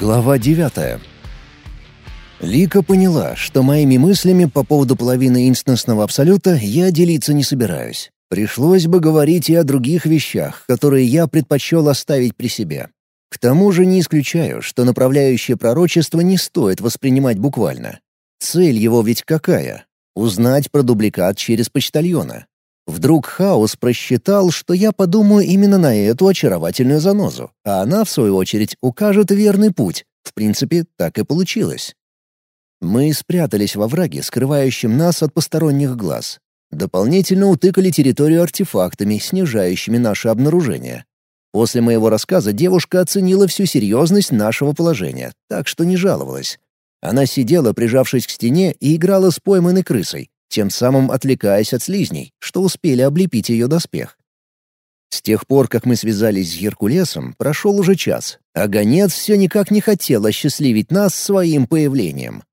Глава девятая. Лика поняла, что моими мыслями по поводу половины инстансного абсолюта я делиться не собираюсь. Пришлось бы говорить и о других вещах, которые я предпочел оставить при себе. К тому же не исключаю, что направляющее пророчество не стоит воспринимать буквально. Цель его ведь какая? Узнать про дубликат через почтальона. Вдруг Хаос просчитал, что я подумаю именно на эту очаровательную занозу, а она, в свою очередь, укажет верный путь. В принципе, так и получилось. Мы спрятались во враге, скрывающем нас от посторонних глаз. Дополнительно утыкали территорию артефактами, снижающими наше обнаружение. После моего рассказа девушка оценила всю серьезность нашего положения, так что не жаловалась. Она сидела, прижавшись к стене, и играла с пойманной крысой, тем самым отвлекаясь от слизней, что успели облепить ее доспех. С тех пор, как мы связались с Геркулесом, прошел уже час, а гонец все никак не хотел осчастливить нас своим появлением.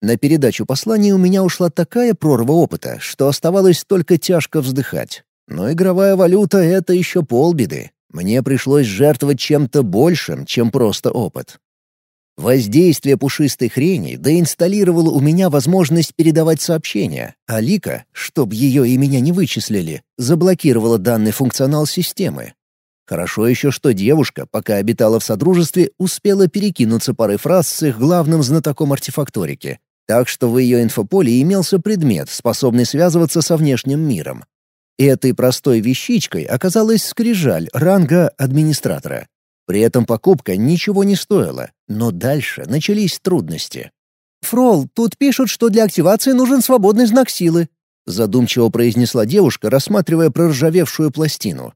На передачу послания у меня ушла такая прорва опыта, что оставалось только тяжко вздыхать. Но игровая валюта — это еще полбеды. Мне пришлось жертвовать чем-то большим, чем просто опыт. Воздействие пушистой хрени доинсталлировало у меня возможность передавать сообщения, а Лика, чтоб ее и меня не вычислили, заблокировала данный функционал системы. Хорошо еще, что девушка, пока обитала в Содружестве, успела перекинуться парой фраз с их главным знатоком артефакторики, так что в ее инфополе имелся предмет, способный связываться со внешним миром. Этой простой вещичкой оказалась скрижаль ранга администратора. При этом покупка ничего не стоила, но дальше начались трудности. «Фрол, тут пишут, что для активации нужен свободный знак силы», задумчиво произнесла девушка, рассматривая проржавевшую пластину.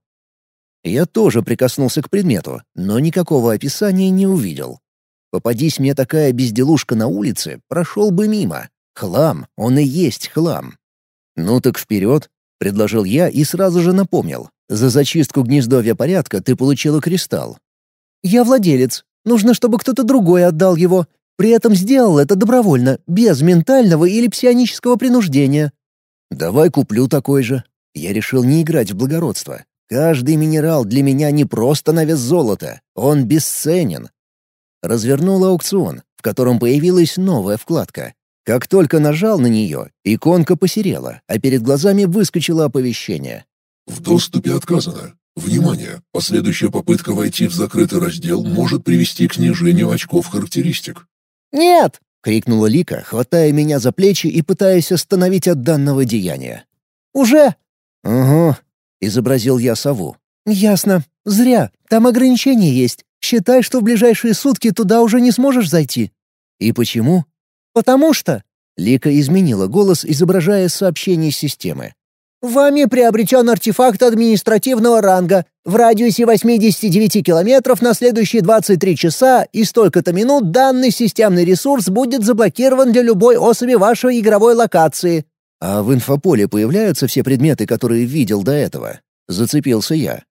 Я тоже прикоснулся к предмету, но никакого описания не увидел. Попадись мне такая безделушка на улице, прошел бы мимо. Хлам, он и есть хлам. «Ну так вперед», — предложил я и сразу же напомнил. «За зачистку гнездовья порядка ты получила кристалл. Я владелец. Нужно, чтобы кто-то другой отдал его. При этом сделал это добровольно, без ментального или псионического принуждения. Давай куплю такой же. Я решил не играть в благородство. Каждый минерал для меня не просто на вес золота, он бесценен. Развернул аукцион, в котором появилась новая вкладка. Как только нажал на нее, иконка посерела, а перед глазами выскочило оповещение. «В доступе отказано. Внимание! Последующая попытка войти в закрытый раздел может привести к снижению очков характеристик. «Нет!» — крикнула Лика, хватая меня за плечи и пытаясь остановить от данного деяния. «Уже?» «Угу», — изобразил я сову. «Ясно. Зря. Там ограничения есть. Считай, что в ближайшие сутки туда уже не сможешь зайти». «И почему?» «Потому что...» Лика изменила голос, изображая сообщение системы. Вами приобретен артефакт административного ранга в радиусе 89 километров на следующие 23 часа и столько-то минут данный системный ресурс будет заблокирован для любой особи вашей игровой локации. А в инфополе появляются все предметы, которые видел до этого? Зацепился я.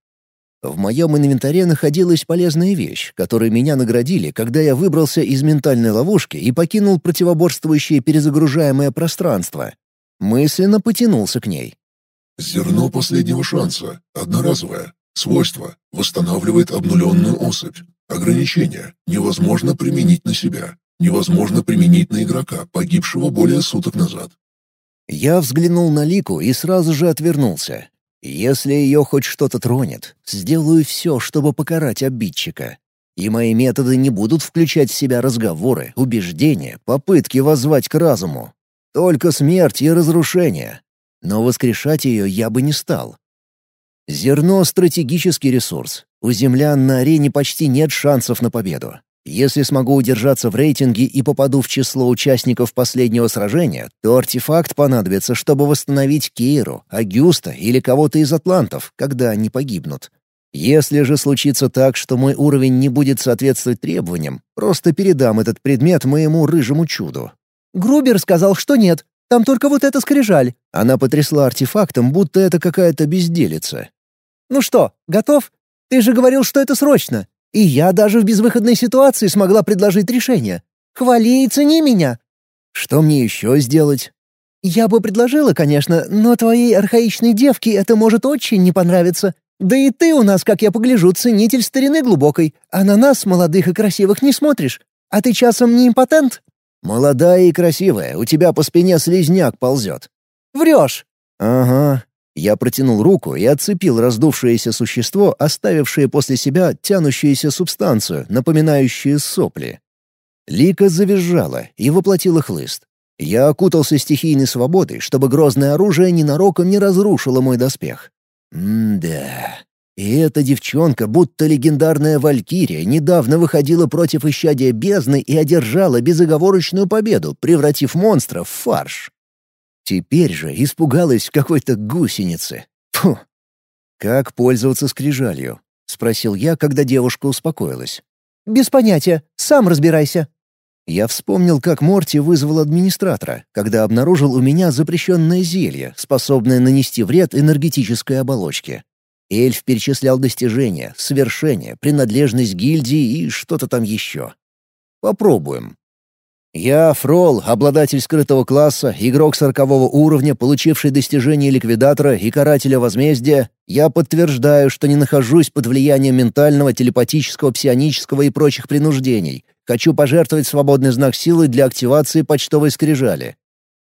В моем инвентаре находилась полезная вещь, которой меня наградили, когда я выбрался из ментальной ловушки и покинул противоборствующее перезагружаемое пространство. Мысленно потянулся к ней. Зерно последнего шанса. Одноразовое. Свойство. Восстанавливает обнуленную особь. Ограничение. Невозможно применить на себя. Невозможно применить на игрока, погибшего более суток назад. Я взглянул на Лику и сразу же отвернулся. Если ее хоть что-то тронет, сделаю все, чтобы покарать обидчика. И мои методы не будут включать в себя разговоры, убеждения, попытки воззвать к разуму. Только смерть и разрушение но воскрешать ее я бы не стал. Зерно — стратегический ресурс. У землян на арене почти нет шансов на победу. Если смогу удержаться в рейтинге и попаду в число участников последнего сражения, то артефакт понадобится, чтобы восстановить Кейру, Агюста или кого-то из атлантов, когда они погибнут. Если же случится так, что мой уровень не будет соответствовать требованиям, просто передам этот предмет моему рыжему чуду. «Грубер сказал, что нет», там только вот эта скрижаль». Она потрясла артефактом, будто это какая-то безделица. «Ну что, готов? Ты же говорил, что это срочно. И я даже в безвыходной ситуации смогла предложить решение. Хвали и цени меня». «Что мне еще сделать?» «Я бы предложила, конечно, но твоей архаичной девке это может очень не понравиться. Да и ты у нас, как я погляжу, ценитель старины глубокой, а на нас, молодых и красивых, не смотришь. А ты часом не импотент?» «Молодая и красивая, у тебя по спине слизняк ползет». «Врешь!» «Ага». Я протянул руку и отцепил раздувшееся существо, оставившее после себя тянущуюся субстанцию, напоминающую сопли. Лика завизжала и воплотила хлыст. Я окутался стихийной свободой, чтобы грозное оружие ненароком не разрушило мой доспех. М-да. И эта девчонка, будто легендарная валькирия, недавно выходила против исчадия бездны и одержала безоговорочную победу, превратив монстра в фарш. Теперь же испугалась какой-то гусеницы. Фу. «Как пользоваться скрижалью?» — спросил я, когда девушка успокоилась. «Без понятия. Сам разбирайся». Я вспомнил, как Морти вызвал администратора, когда обнаружил у меня запрещенное зелье, способное нанести вред энергетической оболочке. Эльф перечислял достижения, свершения, принадлежность гильдии и что-то там еще. Попробуем. Я, Фрол, обладатель скрытого класса, игрок сорокового уровня, получивший достижение ликвидатора и карателя возмездия, я подтверждаю, что не нахожусь под влиянием ментального, телепатического, псионического и прочих принуждений. Хочу пожертвовать свободный знак силы для активации почтовой скрижали.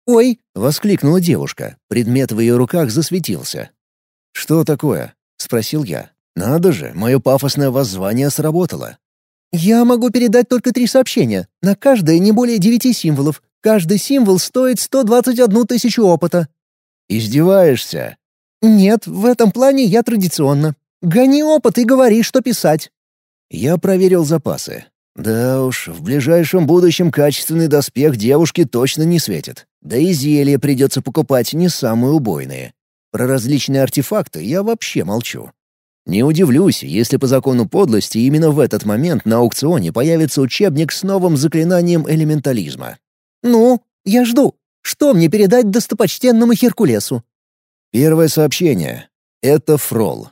«Ой!» — воскликнула девушка. Предмет в ее руках засветился. «Что такое?» — спросил я. «Надо же, мое пафосное воззвание сработало. «Я могу передать только три сообщения. На каждое не более девяти символов. Каждый символ стоит 121 тысячу опыта». «Издеваешься?» «Нет, в этом плане я традиционно. Гони опыт и говори, что писать». Я проверил запасы. Да уж, в ближайшем будущем качественный доспех девушке точно не светит. Да и зелья придется покупать не самые убойные. Про различные артефакты я вообще молчу. Не удивлюсь, если по закону подлости именно в этот момент на аукционе появится учебник с новым заклинанием элементализма. «Ну, я жду. Что мне передать достопочтенному Херкулесу?» Первое сообщение. Это фрол.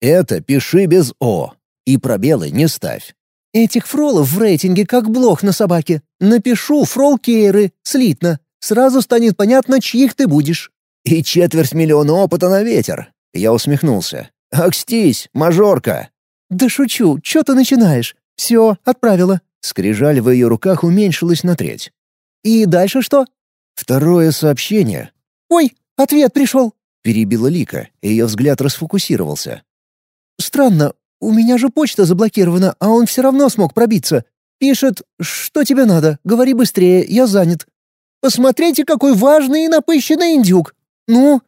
Это пиши без «о». И пробелы не ставь. «Этих фролов в рейтинге как блох на собаке. Напишу фрол Кейры, слитно. Сразу станет понятно, чьих ты будешь». «И четверть миллиона опыта на ветер». Я усмехнулся. «Акстись, мажорка!» «Да шучу, что ты начинаешь? Все, отправила». Скрижаль в ее руках уменьшилась на треть. «И дальше что?» «Второе сообщение». «Ой, ответ пришел!» — перебила Лика, ее взгляд расфокусировался. «Странно, у меня же почта заблокирована, а он все равно смог пробиться. Пишет, что тебе надо, говори быстрее, я занят. Посмотрите, какой важный и напыщенный индюк. Ну?»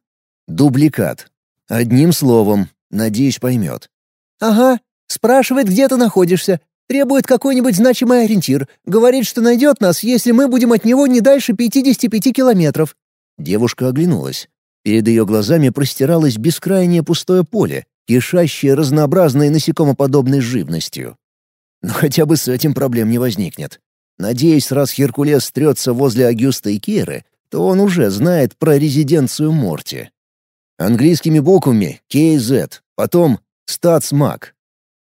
«Дубликат. Одним словом, Надеюсь, поймет. «Ага. Спрашивает, где ты находишься. Требует какой-нибудь значимый ориентир. Говорит, что найдет нас, если мы будем от него не дальше 55 километров». Девушка оглянулась. Перед ее глазами простиралось бескрайнее пустое поле, кишащее разнообразной насекомоподобной живностью. Но хотя бы с этим проблем не возникнет. Надеюсь, раз Геркулес стрется возле Агюста и Керы, то он уже знает про резиденцию Морти. Английскими буквами KZ, потом «Статсмаг».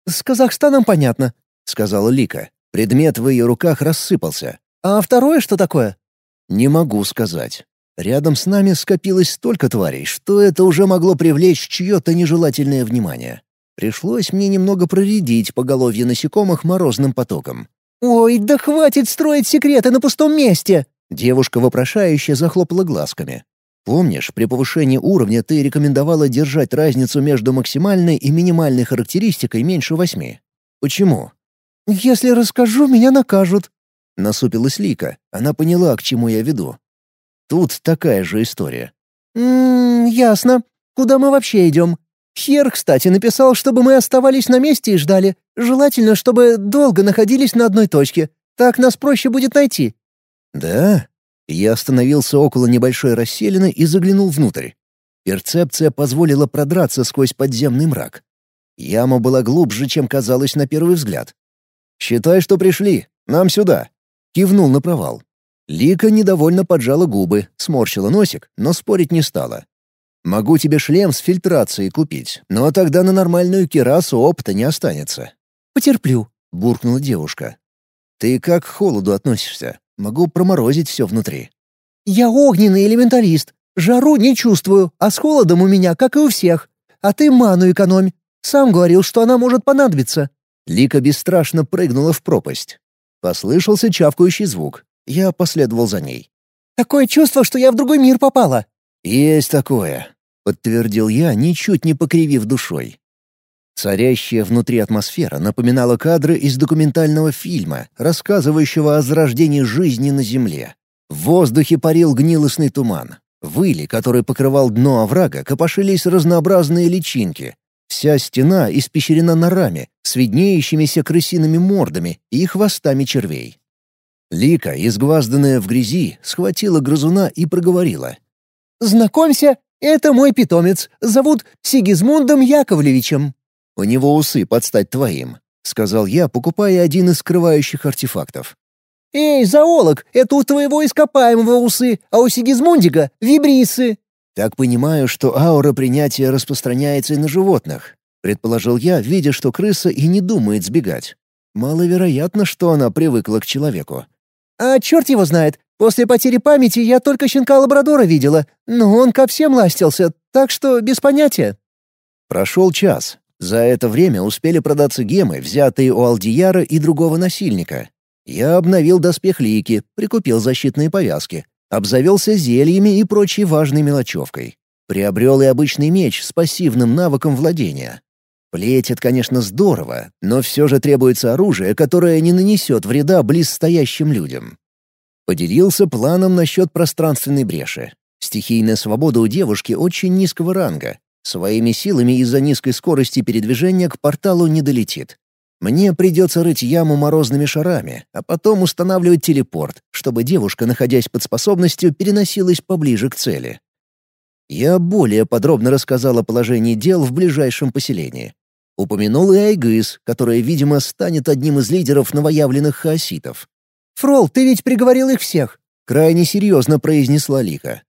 «С Казахстаном понятно», — сказала Лика. Предмет в ее руках рассыпался. «А второе что такое?» «Не могу сказать. Рядом с нами скопилось столько тварей, что это уже могло привлечь чье-то нежелательное внимание. Пришлось мне немного проредить поголовье насекомых морозным потоком. «Ой, да хватит строить секреты на пустом месте!» Девушка вопрошающе захлопала глазками. Помнишь, при повышении уровня ты рекомендовала держать разницу между максимальной и минимальной характеристикой меньше восьми? Почему? «Если расскажу, меня накажут», — насупилась Лика. Она поняла, к чему я веду. Тут такая же история. «Ммм, ясно. Куда мы вообще идем? Хер, кстати, написал, чтобы мы оставались на месте и ждали. Желательно, чтобы долго находились на одной точке. Так нас проще будет найти». «Да? Я остановился около небольшой расселины и заглянул внутрь. Перцепция позволила продраться сквозь подземный мрак. Яма была глубже, чем казалось на первый взгляд. «Считай, что пришли. Нам сюда!» Кивнул на провал. Лика недовольно поджала губы, сморщила носик, но спорить не стала. «Могу тебе шлем с фильтрацией купить, но тогда на нормальную керасу опыта не останется». «Потерплю», — буркнула девушка. «Ты как к холоду относишься?» Могу проморозить все внутри. «Я огненный элементалист. Жару не чувствую, а с холодом у меня, как и у всех. А ты ману экономь. Сам говорил, что она может понадобиться». Лика бесстрашно прыгнула в пропасть. Послышался чавкающий звук. Я последовал за ней. «Такое чувство, что я в другой мир попала». «Есть такое», — подтвердил я, ничуть не покривив душой. Царящая внутри атмосфера напоминала кадры из документального фильма, рассказывающего о зарождении жизни на Земле. В воздухе парил гнилостный туман. В иле, который покрывал дно оврага, копошились разнообразные личинки. Вся стена испещрена норами, с виднеющимися крысиными мордами и хвостами червей. Лика, изгвазданная в грязи, схватила грызуна и проговорила. «Знакомься, это мой питомец. Зовут Сигизмундом Яковлевичем». «У него усы под стать твоим», — сказал я, покупая один из скрывающих артефактов. «Эй, зоолог, это у твоего ископаемого усы, а у Сигизмундика — вибрисы». «Так понимаю, что аура принятия распространяется и на животных», — предположил я, видя, что крыса и не думает сбегать. Маловероятно, что она привыкла к человеку. «А черт его знает, после потери памяти я только щенка лабрадора видела, но он ко всем ластился, так что без понятия». Прошел час. За это время успели продаться гемы, взятые у Алдияра и другого насильника. Я обновил доспех Лики, прикупил защитные повязки, обзавелся зельями и прочей важной мелочевкой. Приобрел и обычный меч с пассивным навыком владения. Это, конечно, здорово, но все же требуется оружие, которое не нанесет вреда близстоящим людям. Поделился планом насчет пространственной бреши. Стихийная свобода у девушки очень низкого ранга. Своими силами из-за низкой скорости передвижения к порталу не долетит. Мне придется рыть яму морозными шарами, а потом устанавливать телепорт, чтобы девушка, находясь под способностью, переносилась поближе к цели. Я более подробно рассказал о положении дел в ближайшем поселении. Упомянул и Айгыс, которая, видимо, станет одним из лидеров новоявленных хаоситов. «Фрол, ты ведь приговорил их всех!» — крайне серьезно произнесла Лика.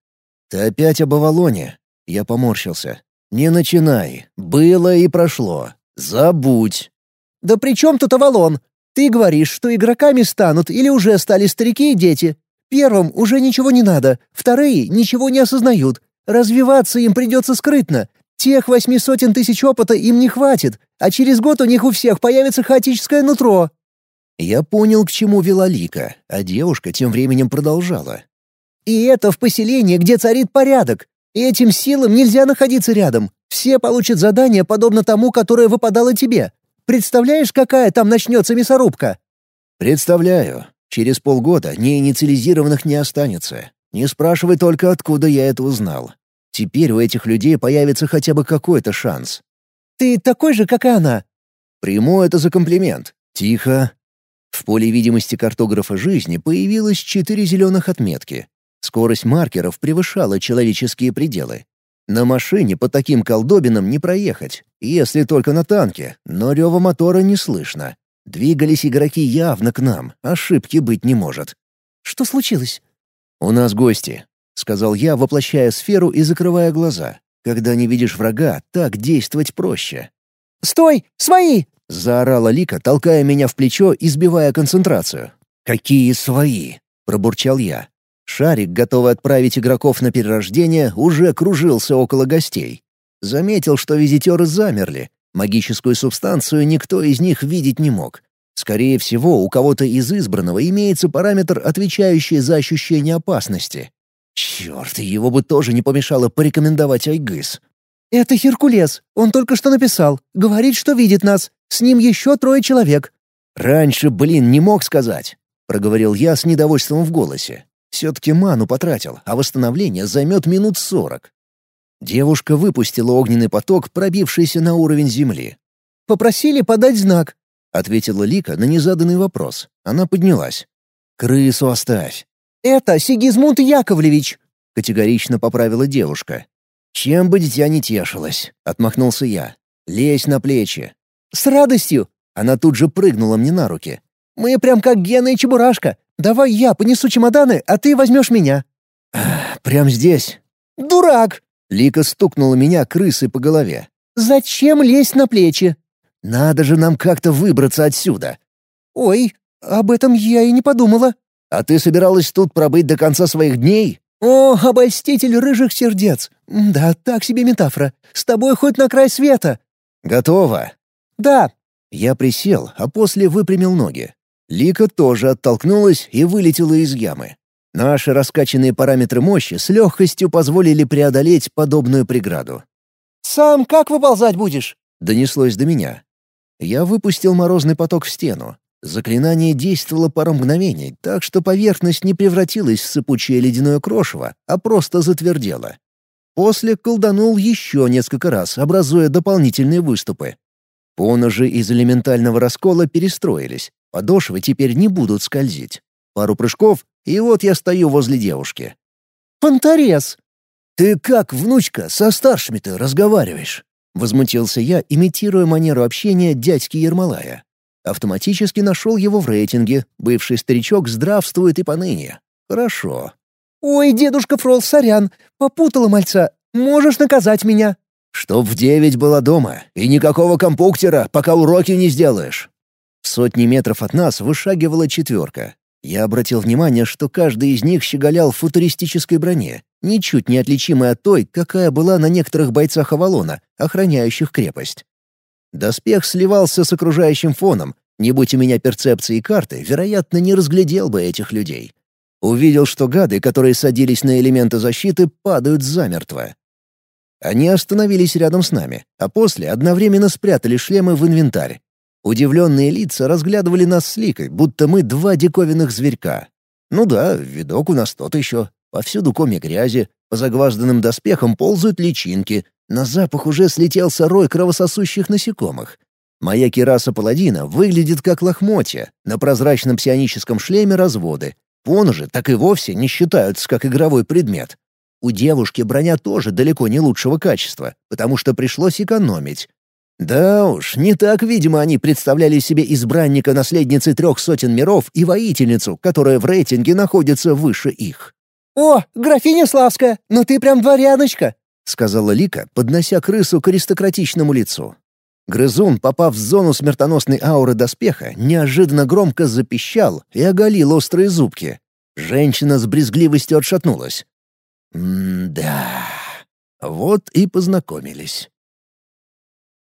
«Ты опять об Авалоне?» Я поморщился. «Не начинай. Было и прошло. Забудь». «Да при чем тут Авалон? Ты говоришь, что игроками станут или уже стали старики и дети. Первым уже ничего не надо, вторые ничего не осознают. Развиваться им придется скрытно. Тех восьми сотен тысяч опыта им не хватит, а через год у них у всех появится хаотическое нутро». Я понял, к чему вела Лика, а девушка тем временем продолжала. «И это в поселении, где царит порядок. Этим силам нельзя находиться рядом. Все получат задание, подобно тому, которое выпадало тебе. Представляешь, какая там начнется мясорубка?» «Представляю. Через полгода неинициализированных не останется. Не спрашивай только, откуда я это узнал. Теперь у этих людей появится хотя бы какой-то шанс. «Ты такой же, как и она». Приму это за комплимент. Тихо. В поле видимости картографа жизни появилось четыре зеленых отметки. Скорость маркеров превышала человеческие пределы. На машине по таким колдобинам не проехать, если только на танке, но рева мотора не слышно. Двигались игроки явно к нам, ошибки быть не может. «Что случилось?» «У нас гости», — сказал я, воплощая сферу и закрывая глаза. «Когда не видишь врага, так действовать проще». «Стой! Свои!» — заорала Лика, толкая меня в плечо и сбивая концентрацию. «Какие свои?» — пробурчал я. Шарик, готовый отправить игроков на перерождение, уже кружился около гостей. Заметил, что визитеры замерли. Магическую субстанцию никто из них видеть не мог. Скорее всего, у кого-то из избранного имеется параметр, отвечающий за ощущение опасности. Черт, его бы тоже не помешало порекомендовать Айгыс. «Это Геркулес. Он только что написал. Говорит, что видит нас. С ним еще трое человек». «Раньше, блин, не мог сказать», — проговорил я с недовольством в голосе. «Все-таки ману потратил, а восстановление займет минут сорок». Девушка выпустила огненный поток, пробившийся на уровень земли. «Попросили подать знак. — ответила Лика на незаданный вопрос. Она поднялась. «Крысу оставь». «Это Сигизмунд Яковлевич», — категорично поправила девушка. «Чем бы дитя не тешилось», — отмахнулся я. «Лезь на плечи». «С радостью!» Она тут же прыгнула мне на руки. «Мы прям как Гена и Чебурашка. Давай я понесу чемоданы, а ты возьмешь меня». «Прям здесь?» «Дурак!» Лика стукнула меня крысой по голове. «Зачем лезть на плечи?» Надо же нам как-то выбраться отсюда. Ой, об этом я и не подумала. А ты собиралась тут пробыть до конца своих дней? О, обольститель рыжих сердец. Да, так себе метафора. С тобой хоть на край света. «Готово!» «Да». Я присел, а после выпрямил ноги. Лика тоже оттолкнулась и вылетела из ямы. Наши раскачанные параметры мощи с легкостью позволили преодолеть подобную преграду. «Сам как выползать будешь?» — донеслось до меня. Я выпустил морозный поток в стену. Заклинание действовало пару мгновений, так что поверхность не превратилась в сыпучее ледяное крошево, а просто затвердела. После колданул еще несколько раз, образуя дополнительные выступы. Поножи из элементального раскола перестроились. Подошвы теперь не будут скользить. Пару прыжков, и вот я стою возле девушки. «Понторез!» «Ты как, внучка, со старшими-то разговариваешь?» Возмутился я, имитируя манеру общения дядьки Ермолая. Автоматически нашел его в рейтинге. Бывший старичок здравствует и поныне. Хорошо. «Ой, дедушка Фрол, сорян, попутала мальца. Можешь наказать меня». «Чтоб в девять была дома, и никакого компуктера, пока уроки не сделаешь». В сотни метров от нас вышагивала четверка. Я обратил внимание, что каждый из них щеголял в футуристической броне, ничуть не отличимой от той, какая была на некоторых бойцах Авалона, охраняющих крепость. Доспех сливался с окружающим фоном. Не будь у меня перцепции карты, вероятно, не разглядел бы этих людей. Увидел, что гады, которые садились на элементы защиты, падают замертво. Они остановились рядом с нами, а после одновременно спрятали шлемы в инвентарь. Удивленные лица разглядывали нас с Ликой, будто мы два диковинных зверька. Ну да, видок у нас тот еще. Повсюду коми грязи, по загважданным доспехам ползают личинки, на запах уже слетелся рой кровососущих насекомых. Моя кираса паладина выглядит как лохмотья, на прозрачном псионическом шлеме разводы. Поножи так и вовсе не считаются как игровой предмет. У девушки броня тоже далеко не лучшего качества, потому что пришлось экономить. Да уж, не так, видимо, они представляли себе избранника наследницы трех сотен миров и воительницу, которая в рейтинге находится выше их. «О, графиня Славская, ну ты прям дворяночка!» — сказала Лика, поднося крысу к аристократичному лицу. Грызун, попав в зону смертоносной ауры доспеха, неожиданно громко запищал и оголил острые зубки. Женщина с брезгливостью отшатнулась. «М-да...» Вот и познакомились.